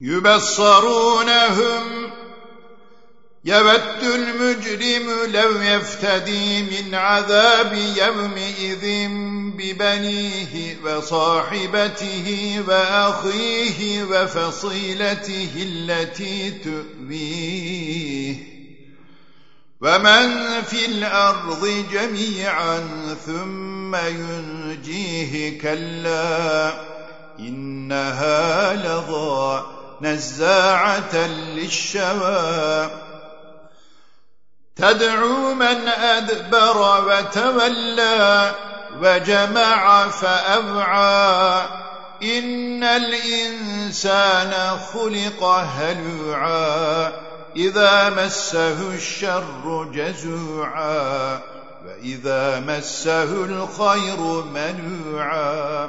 يبصرونهم. يود المجرم لو يفتدي من عذاب يومئذ ببنيه وصاحبته وأخيه وفصيلته التي تؤويه. ومن في الأرض جميعا ثم ينجيه كلا إنها نزاعة للشوى. تدعو من أدبر وتولى وجمع فأوعى. إن الإنسان خلق هلوعا. إذا مسه الشر جزوعا. وإذا مسه الخير منوعا.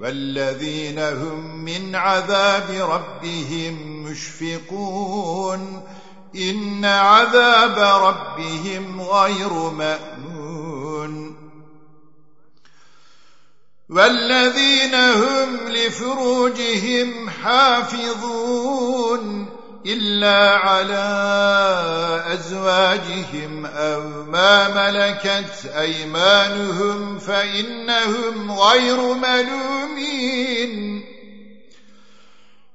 والذين هم من عذاب ربهم مشفقون إن عذاب ربهم غير مأمون والذين هم لفروجهم حافظون إلا على أزواجهم أو ما ملكت أيمانهم فإنهم غير ملومين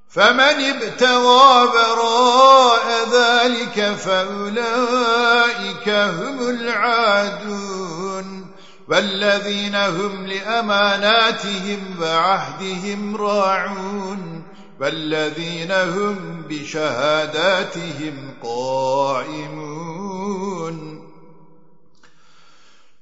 فمن ابتغى براء ذلك فأولئك هم العادون. والذين هم لأماناتهم وعهدهم راعون. والذين هم بشهاداتهم قائمون.